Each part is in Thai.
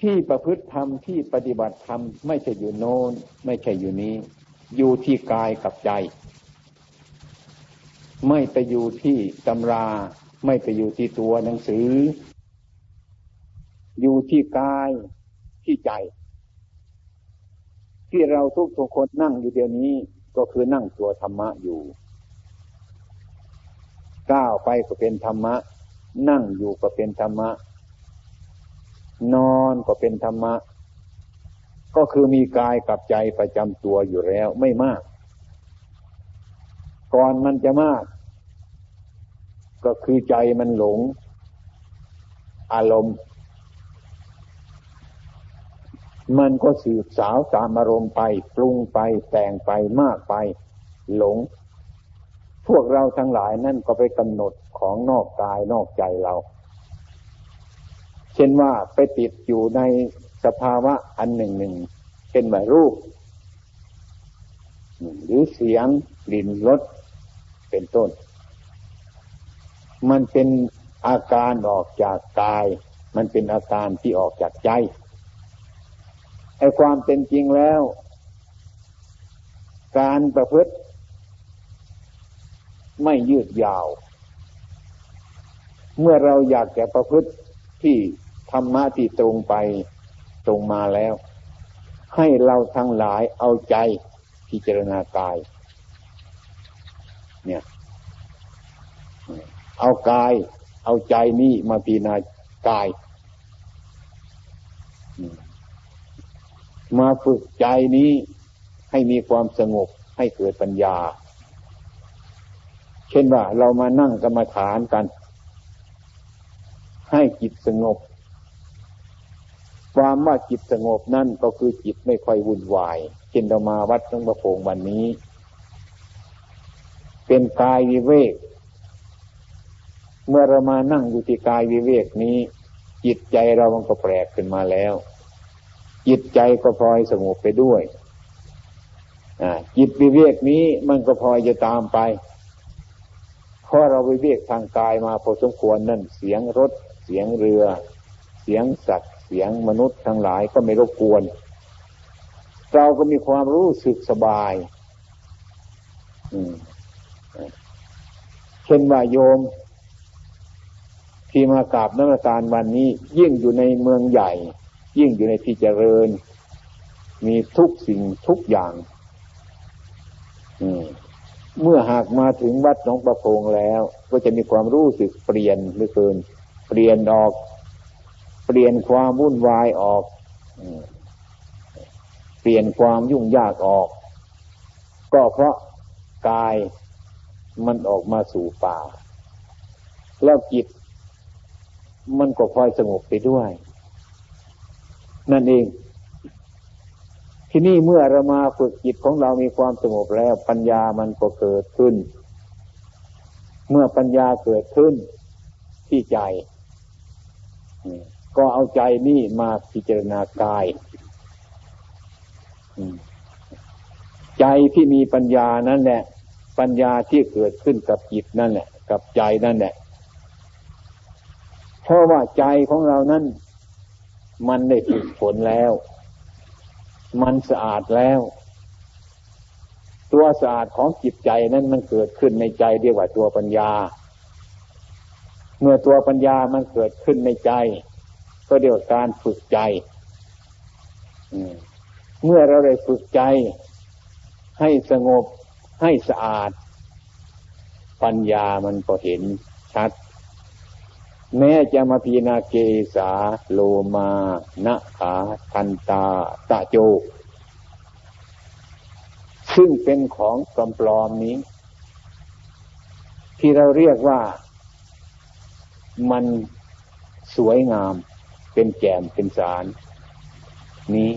ที่ประพฤติธรรมที่ปฏิบัติธรรมไม่ใช่อยู่โน้น ไม่ใช่อยู่นี้ อยู่ที่กายกับใจ ไม่ไปอยู่ที่ตำรา ไม่ไปอยู่ที่ตัวหนังสือ อยู่ที่กายที่ใจ ที่เราทุกทุกคนนั่งอยู่เดี๋ยวนี้ก็คือนั่งตัวธรรมะอยู่ก้าวไปก็เป็นธรรมะ นั่งอยู่ก็เป็นธรรมะ นอนก็เป็นธรรมะ ก็คือมีกายกับใจประจำตัวอยู่แล้วไม่มาก ก่อนมันจะมาก ก็คือใจมันหลง อารมณ์ มันก็สืบสาวตามอารมณ์ไป ปรุงไปแต่งไปมากไป หลง พวกเราทั้งหลายนั่นก็ไปกำหนดของนอกกายนอกใจเรา เช่นว่าไปติดอยู่ในสภาวะอันหนึ่งหนึ่งเป็นแบบรูป หรือเสียงกลิ่นรสเป็นต้น มันเป็นอาการออกจากกาย มันเป็นอาการที่ออกจากใจไอ้ความเป็นจริงแล้ว การประพฤติ ไม่ยืดยาว เมื่อเราอยากจะประพฤติที่ ธรรมะที่ตรงไปตรงมาแล้ว ให้เราทั้งหลายเอาใจพิจารณากาย เนี่ย เอากาย เอาใจนี่มาพิจารณากาย มาฝึกใจนี้ให้มีความสงบให้เกิดปัญญา เช่นว่าเรามานั่งกรรมฐานกัน ให้จิตสงบ ความว่าจิตสงบนั่นก็คือจิตไม่ค่อยวุ่นวายเช่นเรามาวัดหลวงประโพงวันนี้ เป็นกายวิเวก เมื่อเรามานั่งอยู่ที่กายวิเวกนี้ จิตใจเรามันก็แปลกขึ้นมาแล้ว จิตใจก็พลอยสงบไปด้วยจิตวิเวกนี้มันก็พลอยจะตามไปเพราะเราวิเวกทางกายมาพอสมควรนั่นเสียงรถ เสียงเรือ เสียงสัตว์ เสียงมนุษย์ทั้งหลายก็ไม่รบกวน เราก็มีความรู้สึกสบายเช่นว่าโยม ที่มากราบน้ำตาลวันนี้ ยิ่งอยู่ในเมืองใหญ่ ยิ่งอยู่ในที่เจริญ มีทุกสิ่งทุกอย่างเมื่อหากมาถึงวัดหนองประพงแล้ว ก็จะมีความรู้สึกเปลี่ยนหรือเกิน เปลี่ยนออก เปลี่ยนความวุ่นวายออกเปลี่ยนความยุ่งยากออก ก็เพราะกายมันออกมาสู่ป่า แล้วจิต มันก็คอยสงบไปด้วย นั่นเอง ที่นี่เมื่อเรามาฝึกจิตของเรามีความสงบแล้ว ปัญญามันก็เกิดขึ้น เมื่อปัญญาเกิดขึ้นที่ใจ ก็เอาใจนี่มาพิจารณากาย ใจที่มีปัญญานั่นแหละ ปัญญาที่เกิดขึ้นกับจิตนั่นแหละ กับใจนั่นแหละ เพราะว่าใจของเรานั้น มันได้ฝึกฝนแล้ว มันสะอาดแล้ว ตัวสะอาดของจิตใจนั้นมันเกิดขึ้นในใจเรียกว่าตัวปัญญา เมื่อตัวปัญญามันเกิดขึ้นในใจ ก็เรียกว่าการฝึกใจเมื่อเราได้ฝึกใจ ให้สงบให้สะอาด ปัญญามันก็เห็นชัด แม้จะมาพีนาเกสาโลมานะขาทันตาตะโจ ซึ่งเป็นของปลอมนี้ ที่เราเรียกว่ามันสวยงาม เป็นแกมเป็นสาร นี้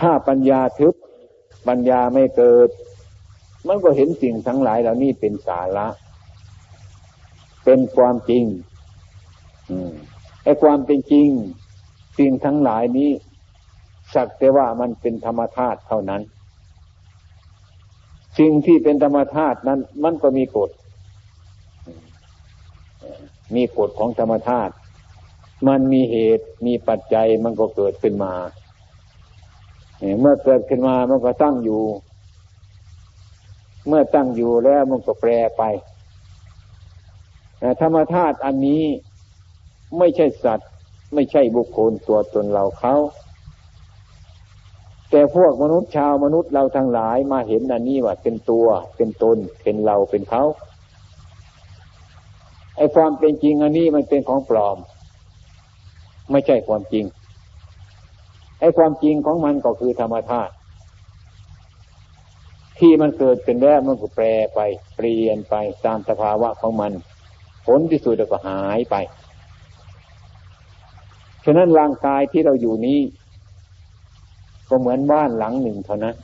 ถ้าปัญญาทึบ ปัญญาไม่เกิด มันก็เห็นสิ่งทั้งหลายเหล่านี้เป็นสาระ เป็นความจริงไอ้ความเป็นจริง สิ่งทั้งหลายนี้ สักแต่ว่ามันเป็นธรรมธาตุเท่านั้น สิ่งที่เป็นธรรมธาตุนั้น มันก็มีกฎมีกฎของธรรมธาตุ มันมีเหตุมีปัจจัยมันก็เกิดขึ้นมาเมื่อเกิดขึ้นมามันก็ตั้งอยู่ เมื่อตั้งอยู่แล้วมันก็แปรไปธรรมธาตุอันนี้ไม่ใช่สัตว์ ไม่ใช่บุคคลตัวตนเราเขา แต่พวกมนุษย์ชาวมนุษย์เราทั้งหลายมาเห็นอันนี้ว่าเป็นตัว เป็นตน เป็นเราเป็นเขาไอ้ความเป็นจริงอันนี้มันเป็นของปลอม ไม่ใช่ความจริงไอ้ความจริงของมันก็คือธรรมธาตุที่มันเกิดเป็นแล้วมันก็แปรไป เปลี่ยนไปตามสภาวะของมัน ผลที่สุดก็หายไป ฉะนั้นร่างกายที่เราอยู่นี้ ก็เหมือนบ้านหลังหนึ่งเท่านั้น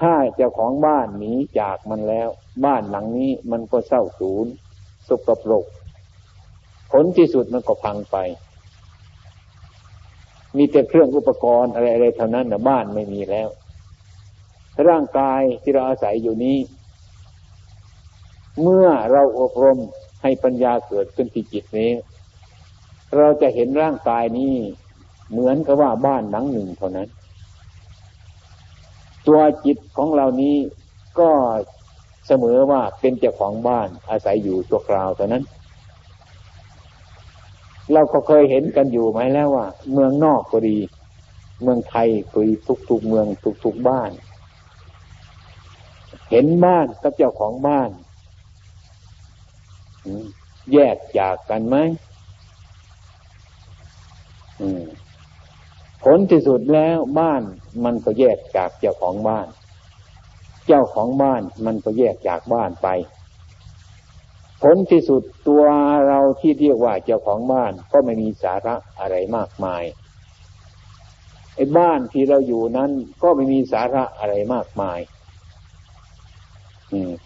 ถ้าเจ้าของบ้านหนีจากมันแล้ว บ้านหลังนี้มันก็เศร้าสูญสกปรก ผลที่สุดมันก็พังไป มีแต่เครื่องอุปกรณ์อะไรๆเท่านั้นนะบ้านไม่มีแล้ว ร่างกายที่เราอาศัยอยู่นี้ เมื่อเราอบรมให้ปัญญาเกิดขึ้นที่จิตนี้ เราจะเห็นร่างกายนี้เหมือนกับว่าบ้านหลังหนึ่งเท่านั้น ตัวจิตของเรานี้ก็เสมอว่าเป็นเจ้าของบ้านอาศัยอยู่ตัวคราวเท่านั้น เราก็เคยเห็นกันอยู่ไหมแล้วว่า เมืองนอกก็ดี เมืองไทยก็ดีทุกๆเมืองทุกๆบ้าน เห็นบ้านกับเจ้าของบ้านแยกจากกันไหมผลที่สุดแล้วบ้านมันก็แยกจากเจ้าของบ้าน เจ้าของบ้านมันก็แยกจากบ้านไป ผลที่สุดตัวเราที่เรียกว่าเจ้าของบ้านก็ไม่มีสาระอะไรมากมายไอ้บ้านที่เราอยู่นั้นก็ไม่มีสาระอะไรมากมาย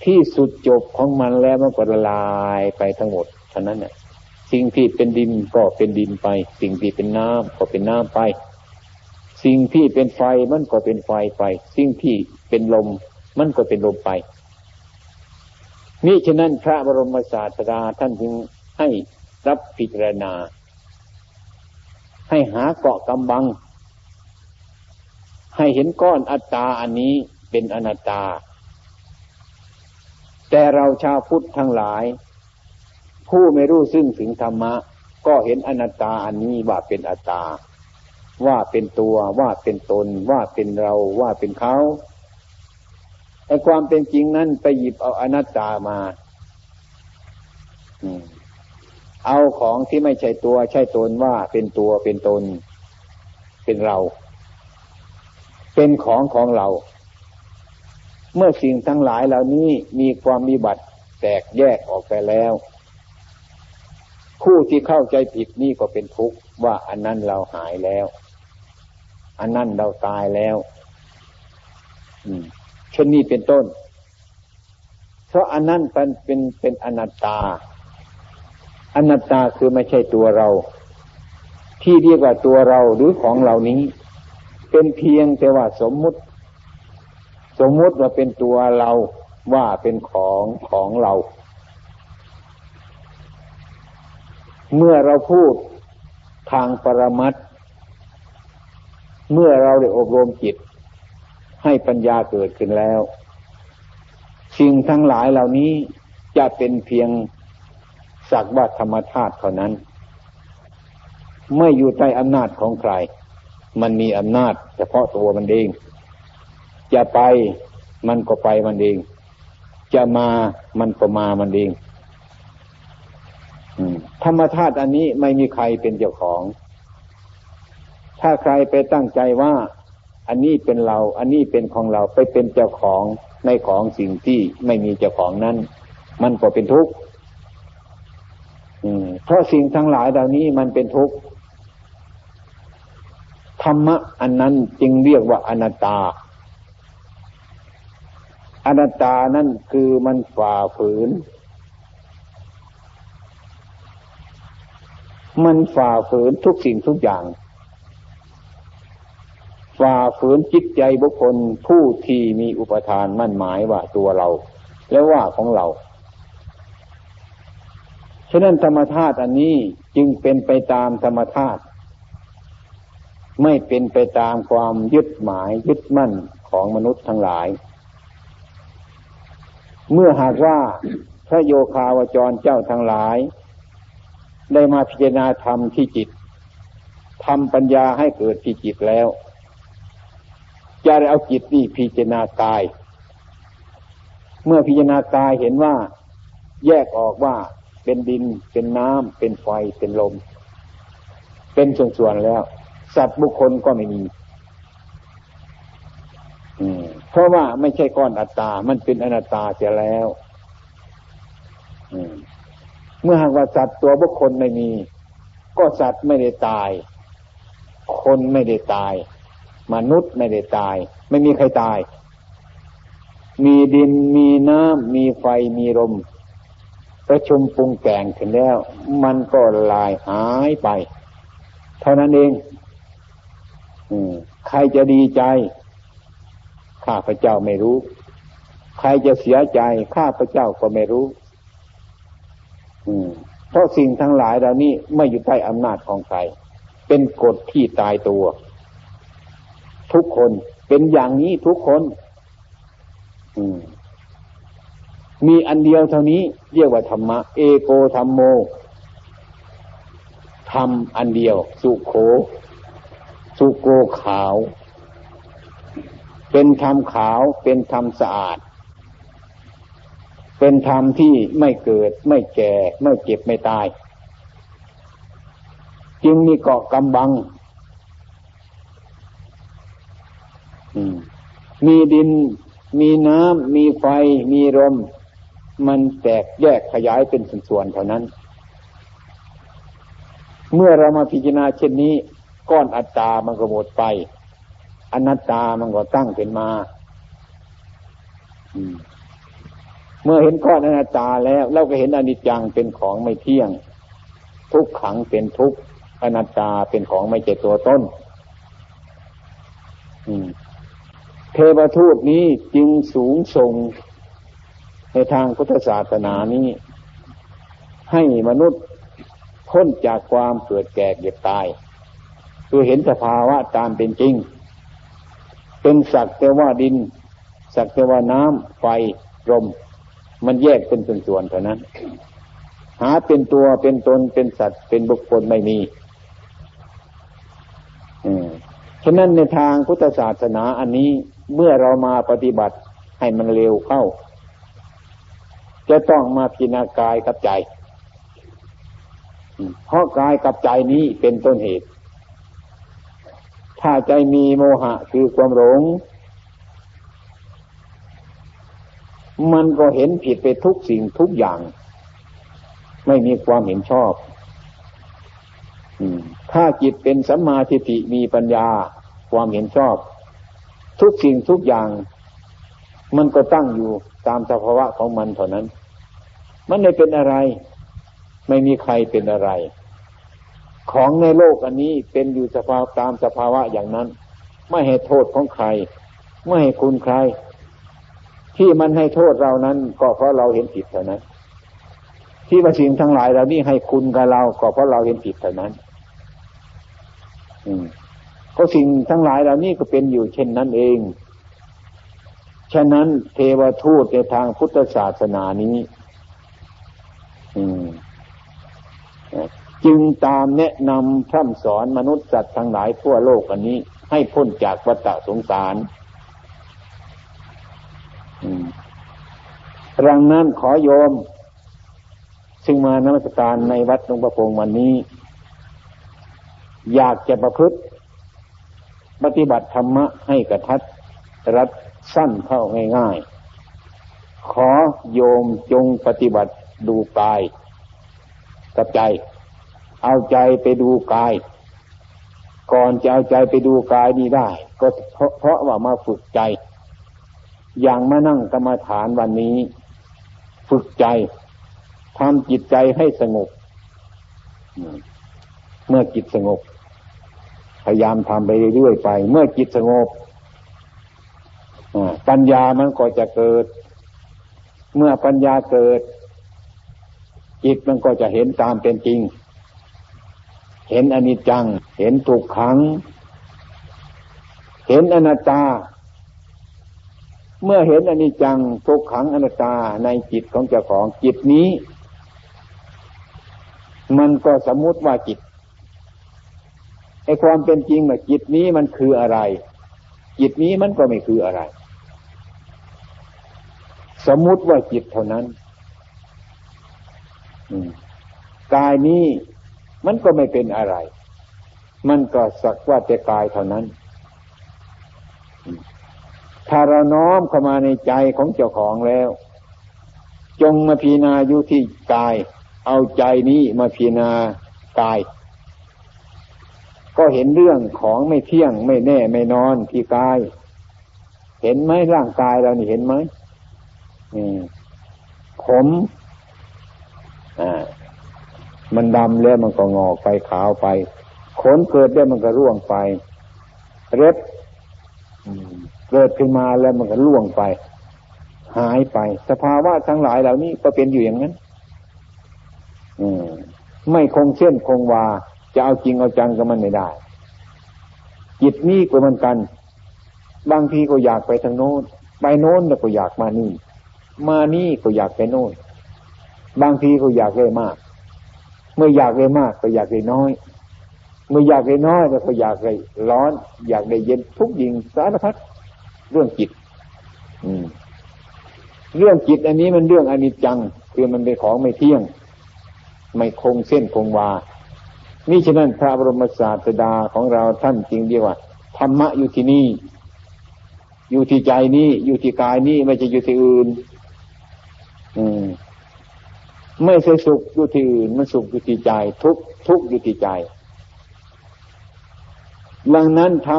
ที่สุดจบของมันแล้วมันก็ละลายไปทั้งหมดเท่านั้นเนี่ยสิ่งที่เป็นดินก็เป็นดินไป สิ่งที่เป็นน้ำก็เป็นน้ำไป สิ่งที่เป็นไฟมันก็เป็นไฟไป สิ่งที่เป็นลม มันก็เป็นลมไป นี่ฉะนั้นพระบรมศาสดาท่านจึงให้รับพิจารณา ให้หาเกาะกำบัง ให้เห็นก้อนอัตตาอันนี้เป็นอนัตตา แต่เราชาวพุทธทั้งหลาย ผู้ไม่รู้ซึ่งถึงธรรมะ ก็เห็นอนัตตาอันนี้ว่าเป็นอัตตา ว่าเป็นตัวว่าเป็นตน ว่าเป็นเราว่าเป็นเขา ไอ้ความเป็นจริงนั้นไปหยิบเอาอนัตตามาเอาของที่ไม่ใช่ตัวใช่ตนว่าเป็นตัวเป็นตน เป็นเรา เป็นของของเรา เมื่อสิ่งทั้งหลายเหล่านี้มีความมีบัตรแตกแยกออกไปแล้ว ผู้ที่เข้าใจผิดนี่ก็เป็นทุกข์ว่าอันนั้นเราหายแล้ว อันนั้นเราตายแล้ว อืม ช่นนี้เป็นต้น เพราะอันนั้นเป็นเป็นเป็นอนัตตา อนัตตาคือไม่ใช่ตัวเรา ที่เรียกว่าตัวเราหรือของเหล่านี้ เป็นเพียงแต่ว่าสมมุติ สมมุติว่าเป็นตัวเราว่าเป็นของของเรา เมื่อเราพูดทางปรมัตเมื่อเราได้อบรมจิต ให้ปัญญาเกิดขึ้นแล้ว สิ่งทั้งหลายเหล่านี้จะเป็นเพียงสักว่าธรรมธาตุเท่านั้น ไม่อยู่ใต้อำนาจของใคร มันมีอำนาจ เฉพาะตัวมันเอง จะไปมันก็ไปมันเอง จะมามันก็มามันเองธรรมธาตุอันนี้ไม่มีใครเป็นเจ้าของ ถ้าใครไปตั้งใจว่า อันนี้เป็นเรา อันนี้เป็นของเราไปเป็นเจ้าของในของสิ่งที่ไม่มีเจ้าของนั้น มันก็เป็นทุกข์เพราะสิ่งทั้งหลายเหล่านี้มันเป็นทุกข์ธรรมะอันนั้นจึงเรียกว่าอนัตตา อนัตตานั่นคือมันฝ่าฝืน มันฝ่าฝืนทุกสิ่งทุกอย่าง ฝ่าฝืนจิตใจบุคคลผู้ที่มีอุปทานมั่นหมายว่าตัวเรา และว่าของเรา ฉะนั้นธรรมธาตุอันนี้จึงเป็นไปตามธรรมธาตุไม่เป็นไปตามความยึดหมายยึดมั่นของมนุษย์ทั้งหลาย เมื่อหากว่าพระโยคาวจรเจ้าทั้งหลาย ได้มาพิจารณาธรรมที่จิตทำปัญญาให้เกิดที่จิตแล้ว จะได้เอาจิตนี่พิจารณากาย เมื่อพิจารณากายเห็นว่าแยกออกว่าเป็นดินเป็นน้ำเป็นไฟเป็นลม เป็นส่วนๆแล้ว สัตว์บุคคลก็ไม่มีเพราะว่าไม่ใช่ก้อนอัตตา มันเป็นอนัตตาเสียแล้วเมื่อหากว่าสัตว์ตัวบุคคลไม่มี ก็สัตว์ไม่ได้ตาย คนไม่ได้ตาย มนุษย์ไม่ได้ตาย ไม่มีใครตาย มีดินมีน้ำมีไฟมีลมประชุมปรุงแต่งถึงแล้ว มันก็ลายหายไป เท่านั้นเองใครจะดีใจ ข้าพเจ้าไม่รู้ ใครจะเสียใจ ข้าพเจ้าก็ไม่รู้เพราะสิ่งทั้งหลายเหล่านี้ไม่อยู่ใต้อำนาจของใคร เป็นกฎที่ตายตัว ทุกคนเป็นอย่างนี้ทุกคนมมีอันเดียวเท่านี้ เรียกว่าธรรมะ เอโกธรรมโมธรรมอันเดียว สุโข สุโกขาว เป็นธรรมขาว เป็นธรรมสะอาด เป็นธรรมที่ไม่เกิด ไม่แก่ ไม่เจ็บไม่ตาย จึงมีเกาะกำบัง มีดิน มีน้ำมีไฟ มีลมมันแตกแยกขยายเป็นส่วนๆเท่านั้น เมื่อเรามาพิจารณาเช่นนี้ ก้อนอัตตามันก็หมดไป อนัตตามันก็ตั้งเป็นมาเมื่อเห็นก้อนอนัตตาแล้ว เราก็เห็นอนิจจังเป็นของไม่เที่ยง ทุกขังเป็นทุกอนัตตาเป็นของไม่เจตัวต้น เทวทูตนี้จึงสูงส่งในทางพุทธศาสนานี้ ให้มนุษย์พ้นจากความเกิดแก่เก็บตาย คือเห็นสภาวะตามเป็นจริง เป็นสักแต่ว่าดิน สักแต่ว่าน้ำไฟลมมันแยกเป็นส่วนๆเท่านั้น หาเป็นตัวเป็นตนเป็นสัตว์เป็นบุคคลไม่มีฉะนั้นในทางพุทธศาสนาอันนี้ เมื่อเรามาปฏิบัติให้มันเร็วเข้า จะต้องมาพิจารณากายกับใจเพราะกายกับใจนี้เป็นต้นเหตุ ถ้าใจมีโมหะคือความหลง มันก็เห็นผิดไปทุกสิ่งทุกอย่าง ไม่มีความเห็นชอบถ้าจิตเป็นสัมมาทิฏฐิมีปัญญาความเห็นชอบ ทุกสิ่งทุกอย่าง มันก็ตั้งอยู่ตามสภาวะของมันเท่านั้น มันไม่เป็นอะไร ไม่มีใครเป็นอะไร ของในโลกอันนี้เป็นอยู่สภาวตามสภาวะอย่างนั้น ไม่ให้โทษของใคร ไม่ให้คุณใคร ที่มันให้โทษเรานั้น ก็เพราะเราเห็นผิดเท่านั้น ที่ว่าสิ่งทั้งหลายเรานี่ให้คุณกับเรา ก็เพราะเราเห็นผิดเท่านั้น อืม ก็สิ่งทั้งหลายเหล่านี้ก็เป็นอยู่เช่นนั้นเอง ฉะนั้นเทวทูตในทางพุทธศาสนานี้จึงตามแนะนำพร่ำสอนมนุษย์สัตว์ทั้งหลายทั่วโลกอันนี้ ให้พ้นจากวัฏสงสารรังนั้นขอโยม ซึ่งมานมัสการในวัดหลวงประพงวันนี้ อยากจะประพฤติ ปฏิบัติธรรมะให้กระทัดรัดสั้นเข้าง่ายๆ ขอโยมจงปฏิบัติดูกายกับใจ เอาใจไปดูกาย ก่อนจะเอาใจไปดูกายนี้ได้ ก็เพราะเพราะว่ามาฝึกใจ อย่างมานั่งกรรมฐานวันนี้ ฝึกใจทำจิตใจให้สงบ เมื่อจิตสงบ พยายามทำไปเรื่อยๆไป เมื่อจิตสงบปัญญามันก็จะเกิด เมื่อปัญญาเกิด จิตมันก็จะเห็นตามเป็นจริง เห็นอนิจจัง เห็นทุกขัง เห็นอนัตตา เมื่อเห็นอนิจจังทุกขังอนัตตาในจิตของเจ้าของจิตนี้ มันก็สมมุติว่าจิต ไอ้ความเป็นจริงว่าจิตนี้มันคืออะไร จิตนี้มันก็ไม่คืออะไร สมมุติว่าจิตเท่านั้นกายนี้มันก็ไม่เป็นอะไร มันก็สักว่าแต่กายเท่านั้น ถ้าเราน้อมเข้ามาในใจของเจ้าของแล้ว จงมาพิจาอยู่ที่กาย เอาใจนี้มาพิจารณากาย ก็เห็นเรื่องของไม่เที่ยงไม่แน่ไม่นอนที่กาย เห็นไหมร่างกายเรานี่เห็นไหมผมอ่ามันดำแล้วมันก็งอกไปขาวไป ขนเกิดได้วมันก็ร่วงไป เร็บเกิดขึ้นมาแล้วมันก็ร่วงไป หายไป สภาวะทั้งหลายเหล่านี้ก็เป็นอยู่อย่างนั้นไม่คงเส้นคงวา จะเอาจริงเอาจังกับมันไม่ได้ จิตนี้ก็เหมือนกัน บางทีก็อยากไปทางโน้น ไปโน้นแล้วก็อยากมานี่ มานี่ก็อยากไปโน้น บางทีก็อยากได้มาก เมื่ออยากได้มากก็อยากได้น้อย เมื่ออยากได้น้อยแล้วก็อยากได้ร้อน อยากได้เย็นทุกยิงสารพัดเรื่องจิต อืมเรื่องจิตอันนี้มันเรื่องอนิจจัง คือมันเป็นของไม่เที่ยง ไม่คงเส้นคงวา นี่ฉะนั้นพระบรมศาสดาของเราท่านจริงเรียกว่า ธรรมะอยู่ที่นี่ อยู่ที่ใจนี้ อยู่ที่กายนี้ไม่ใช่อยู่ที่อื่น อืม ไม่ใช่สุขอยู่ที่อื่น มันสุขอยู่ที่ใจ ทุกทุกอยู่ที่ใจ ดังนั้นท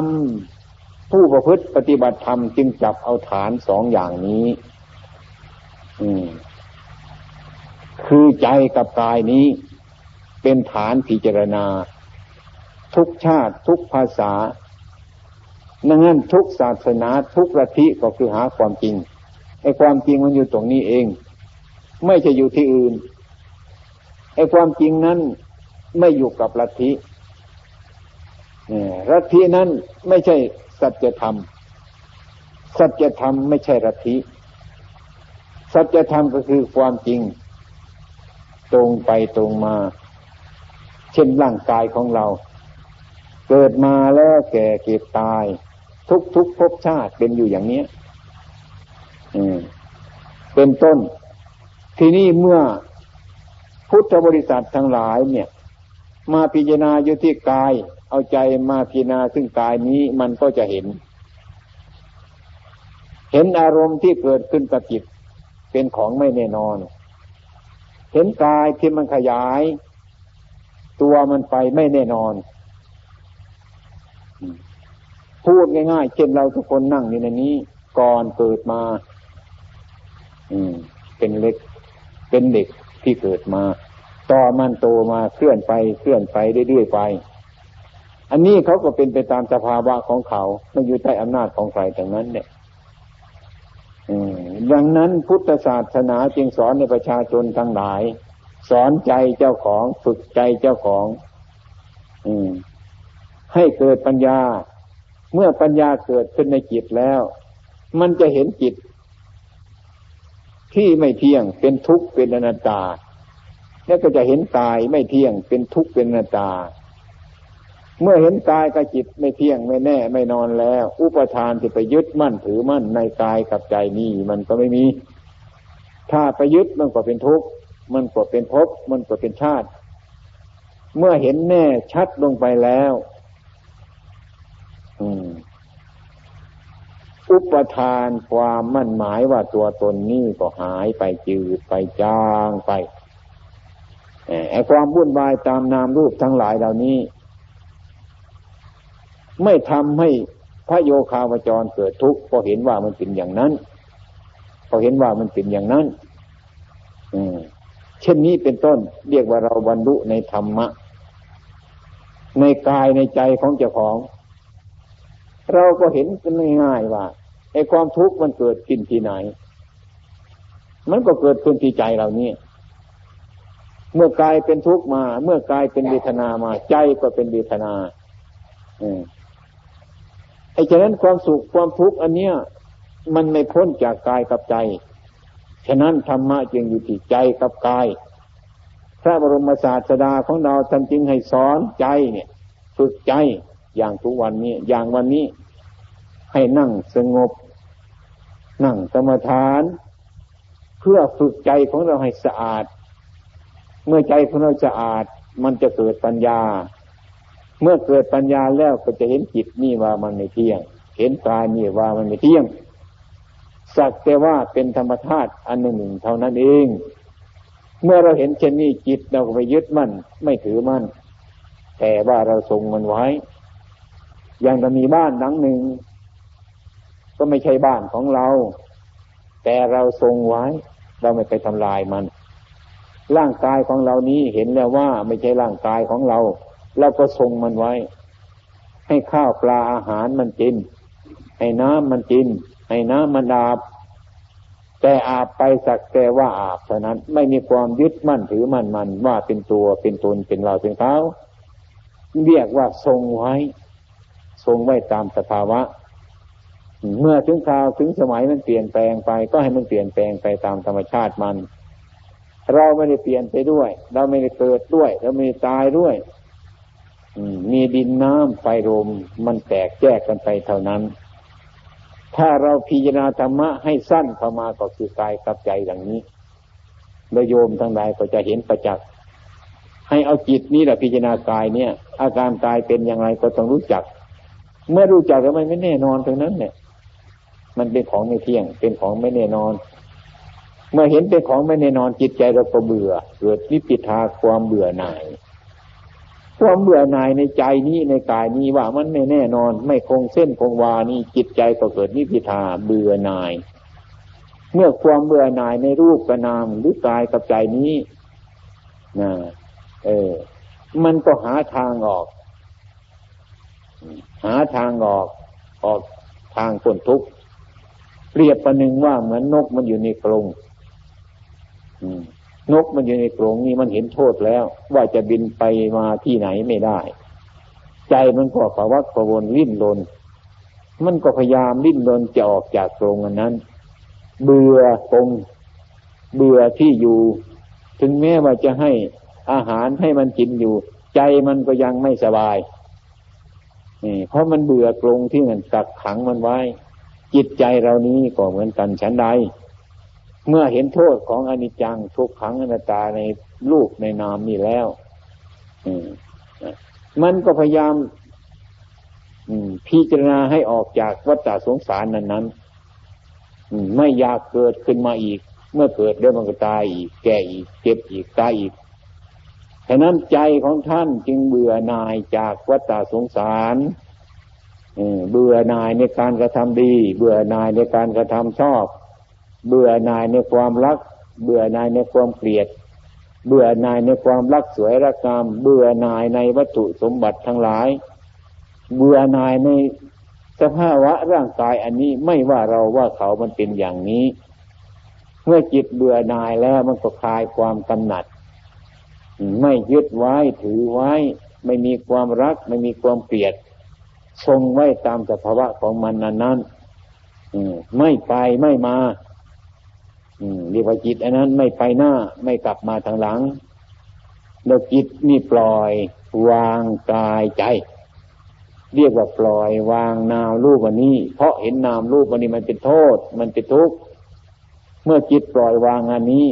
ำผู้ประพฤติปฏิบัติธรรมจึงจับเอาฐานสองอย่างนี้ อืม คือใจกับกายนี้ เป็นฐานพิจารณา ทุกชาติทุกภาษาดังนั้นทุกศาสนาทุกระทิก็คือหาความจริงไอ้ความจริงมันอยู่ตรงนี้เอง ไม่จะอยู่ที่อื่นไอ้ความจริงนั้นไม่อยู่กับลัทธิลัทธินั้นไม่ใช่สัจธรรม สัจธรรมไม่ใช่ลัทธิ สัจธรรมก็คือความจริง ตรงไปตรงมา ช่นร่างกายของเรา เกิดมาแล้วแก่เก็บตาย ทุกทุกภพชาติเป็นอยู่อย่างนี้เป็นต้น ทีนี้เมื่อพุทธบริษัททั้งหลายเนี่ย มาพิจารณาอยู่ที่กาย เอาใจมาพิจารณาซึ่งกายนี้มันก็จะเห็น เห็นอารมณ์ที่เกิดขึ้นกับจิตเป็นของไม่แน่นอน เห็นกายที่มันขยาย ตัวมันไปไม่แน่นอน พูดง่ายๆเช่นเราทุกคนนั่งอยู่ในนี้ ก่อนเกิดมา อืม เป็นเล็ก เป็นเด็กที่เกิดมาต่อมันโตมาเคลื่อนไปเคลื่อนไปเรื่อยๆไป อันนี้เขาก็เป็นไปตามสภาวะของเขาไม่อยู่ใต้อำนาจของใครแต่นั้นเนี่ยดังนั้นพุทธศาสนาจึงสอนในประชาชนทั้งหลาย สอนใจเจ้าของฝึกใจเจ้าของ อืม ให้เกิดปัญญา เมื่อปัญญาเกิดขึ้นในจิตแล้ว มันจะเห็นจิต ที่ไม่เที่ยงเป็นทุกข์เป็นอนัตตา แล้วก็จะเห็นกายไม่เที่ยงเป็นทุกข์เป็นอนัตตา เมื่อเห็นกายกับจิตไม่เที่ยงไม่แน่ ไม่นอนแล้ว อุปทานที่ไปยึดมั่นถือมั่นในกายกับใจนี้มันก็ไม่มี ถ้าไปยึดมันก็เป็นทุกข์ มันก็เป็นภพมันก็เป็นชาติ เมื่อเห็นแน่ชัดลงไปแล้วอุปทานความมั่นหมายว่าตัวตนนี้ก็หายไปจืดไปจางไปไอ้ความวุ่นวายตามนามรูปทั้งหลายเหล่านี้ ไม่ทำให้พระโยคาวจรเกิดทุกข์เพราะเห็นว่ามันเป็นอย่างนั้นพอเห็นว่ามันเป็นอย่างนั้น อืม เช่นนี้เป็นต้น เรียกว่าเราบรรลุในธรรมะ ในกายในใจของเจ้าของ เราก็เห็นกันง่ายๆว่าไอ้ความทุกข์มันเกิดขึ้นที่ไหน มันก็เกิดขึ้นที่ใจเรานี่เมื่อกายเป็นทุกข์มา เมื่อกายเป็นเวทนามา ใจก็เป็นเวทนาไอ้ฉะนั้นความสุขความทุกข์อันเนี้ย มันไม่พ้นจากกายกับใจ ฉะนั้นธรรมะจึงอยู่ที่ใจกับกาย พระบรมศาสดาของเราท่านจึงให้สอนใจเนี่ยฝึกใจอย่างทุกวันนี้ อย่างวันนี้ให้นั่งสงบ นั่งสมาทาน เพื่อฝึกใจของเราให้สะอาด เมื่อใจของเราสะอาดมันจะเกิดปัญญา เมื่อเกิดปัญญาแล้วก็จะเห็นจิตนี่ว่ามันไม่เที่ยง เห็นกายนี่ว่ามันไม่เที่ยง สักแต่ว่าเป็นธรรมธาตุอันหนึ่งเท่านั้นเอง เมื่อเราเห็นเช่นนี้จิตเราก็ไปยึดมั่น ไม่ถือมั่น แต่ว่าเราทรงมันไว้ อย่างจะมีบ้านหลังหนึ่ง ก็ไม่ใช่บ้านของเรา แต่เราทรงไว้ เราไม่ไปทำลายมัน ร่างกายของเรานี้เห็นแล้วว่าไม่ใช่ร่างกายของเรา เราก็ทรงมันไว้ ให้ข้าวปลาอาหารมันกิน ให้น้ำมันกิน ให้น้ำมันอาบ แต่อาบไปสักแต่ว่าอาบเท่านั้นไม่มีความยึดมั่นถือมั่นมันว่าเป็นตัวเป็นตนเป็นเราเป็นเขาเรียกว่าทรงไว้ ทรงไว้ตามสภาวะ เมื่อถึงคราวถึงสมัยมันเปลี่ยนแปลงไป ก็ให้มันเปลี่ยนแปลงไปตามธรรมชาติมัน เราไม่ได้เปลี่ยนไปด้วย เราไม่ได้เกิดด้วย เราไม่ได้ตายด้วยมีดินน้ำไฟลมมันแตกแยกกันไปเท่านั้น ถ้าเราพิจารณาธรรมะให้สั้นเข้ามาก็คือกายกับใจอย่างนี้โยมทั้งหลายก็จะเห็นประจักษ์ให้เอาจิตนี้แหละพิจารณากายเนี่ย อาการกายเป็นอย่างไรก็ต้องรู้จัก เมื่อรู้จักแล้วมันไม่แน่นอนตรงนั้นเนี่ย มันเป็นของไม่เที่ยง เป็นของไม่แน่นอน เมื่อเห็นเป็นของไม่แน่นอนจิตใจเราก็เบื่อ เกิดวิปิทาความเบื่อหน่าย ความเบื่อหน่ายในใจนี้ในกายนี้ว่ามันไม่แน่นอน ไม่คงเส้นคงวานี่จิตใจก็เกิดวิปิทาเบื่อหน่าย เมื่อความเบื่อหน่ายในรูปกระนามหรือกายกับใจนี้นะเออ มันก็หาทางออก หาทางออกออกทางพ้นทุกข์เปรียบประหนึ่งว่าเหมือนนกมันอยู่ในกรง นกมันอยู่ในกรงนี่มันเห็นโทษแล้ว ว่าจะบินไปมาที่ไหนไม่ได้ ใจมันก็ภาวะประวนลิ้นลนมันก็พยายามลิ้นลนจะออกจากกรงอันนั้น เบื่อกรงเบื่อที่อยู่ ถึงแม้ว่าจะให้อาหารให้มันกินอยู่ ใจมันก็ยังไม่สบายนี่เพราะมันเบื่อกรงที่มันกักขังมันไว้ จิตใจเรานี้ก็เหมือนกันฉันใด เมื่อเห็นโทษของอนิจจังทุกขังอนัตตาในรูปในนามนี่แล้วมันก็พยายามพิจารณาให้ออกจากวัฏสงสารนั้นนั้นไม่อยากเกิดขึ้นมาอีก เมื่อเกิดแล้วมันก็ตายอีก แก่อีก เจ็บอีกตายอีกฉะนั้นใจของท่านจึงเบื่อหน่ายจากวัฏสงสารเบื่อหน่ายในการกระทำดี เบื่อหน่ายในการกระทำชอบ เบื่อหน่ายในความรัก เบื่อหน่ายในความเกลียด เบื่อหน่ายในความรักสวยรักงาม เบื่อหน่ายในวัตถุสมบัติทั้งหลาย เบื่อหน่ายในสภาวะร่างกายอันนี้ไม่ว่าเราว่าเขามันเป็นอย่างนี้ เมื่อจิตเบื่อหน่ายแล้วมันก็คลายความกำหนัด ไม่ยึดไว้ถือไว้ ไม่มีความรัก ไม่มีความเกลียดทรงไว้ตามสภาวะของมันนั้นนั้นไม่ไปไม่มา เรียกว่าจิตอันนั้นไม่ไปหน้าไม่กลับมาทางหลัง แล้วจิตนี่ปล่อยวางกายใจ เรียกว่าปล่อยวางนามรูปวันนี้ เพราะเห็นนามรูปวันนี้มันเป็นโทษ มันเป็นทุกข์เมื่อจิตปล่อยวางอันนี้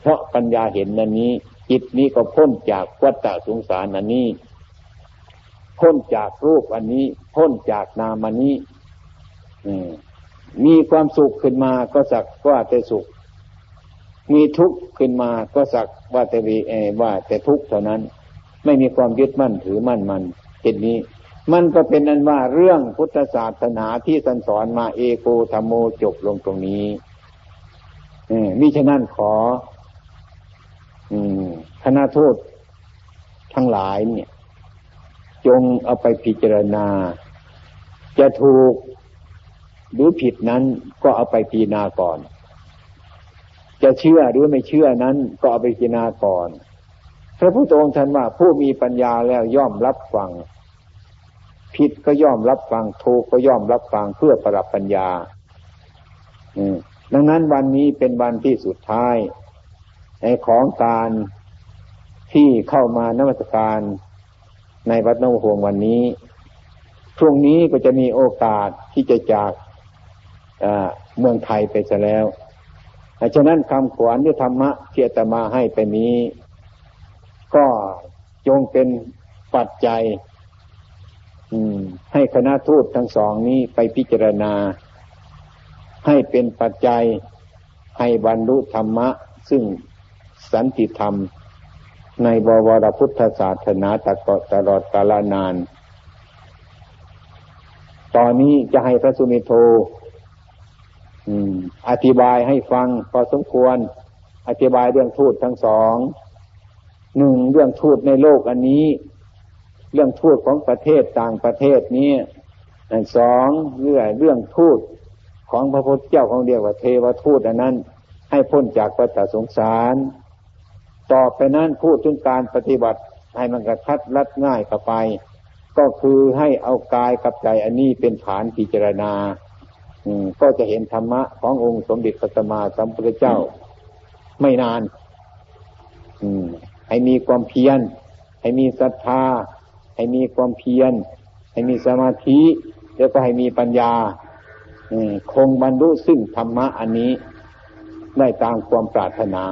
เพราะปัญญาเห็นนันนี้ จิตนี้ก็พ้นจากวัฏสงสารอันนี้ พ้นจากรูปอันนี้ พ้นจากนามอันนี้มี มีความสุขขึ้นมาก็สักว่าแต่สุข มีทุกข์ขึ้นมาก็สักว่าแต่วีเอว่าแต่ทุกข์เท่านั้น ไม่มีความยึดมั่นถือมั่นมันเห็นนี้ มันก็เป็นนั้นว่าเรื่องพุทธศาสนาที่สันสอนมาเอโกธรรมโมจบลงตรงนี้มิฉะนั้นขอคณะโทษทั้งหลายเนี่ย จงเอาไปพิจารณา จะถูก หรือผิดนั้นก็เอาไปพิจารณาก่อน จะเชื่อหรือไม่เชื่อนั้นก็เอาไปพิจารณาก่อนพระพุทธองค์ท่านว่าผู้มีปัญญาแล้วย่อมรับฟัง ผิดก็ย่อมรับฟังถูกก็ย่อมรับฟังเพื่อประดับปัญญาดังนั้นวันนี้เป็นวันที่สุดท้าย ในของการที่เข้ามานมัสการในวัดนวหงวันนี้พรุ่งนี้ก็จะมีโอกาสที่จะจาก เมืองไทยไปซะแล้วฉะนั้นคำขวัญที่ธรรมะเทียตมาให้ไปนี้ ก็จงเป็นปัจจัยให้คณะทูตทั้งสองนี้ไปพิจารณา ให้เป็นปัจจัยให้บรรลุธรรมะ ซึ่งสันติธรรม ในบวรพุทธศาสนาตลอดกาลนาน ตอนนี้จะให้พระสุนิโธ อธิบายให้ฟังพอสมควร อธิบายเรื่องทูตทั้งสองหนึ่งเรื่องทูตในโลกอันนี้ เรื่องทูตของประเทศต่างประเทศนี้สองเรื่องเรื่องทูตของพระพุทธเจ้าของเดียวว่าเทวทูตอันนั้น ให้พ้นจากปัฏสงสาร ต่อไปนั้นพูดถึงการปฏิบัติให้มันกระทัดรัดง่ายกับไป ก็คือให้เอากายกับใจอันนี้เป็นฐานพิจารณา ก็จะเห็นธรรมะขององค์สมเด็จพระสัมมาสัมพุทธเจ้า ไม่นานอืมให้มีความเพียร ให้มีศรัทธา ให้มีความเพียร ให้มีสมาธิ แล้วก็ให้มีปัญญาคงบรรลุซึ่งธรรมะอันนี้ ได้ตามความปรารถนา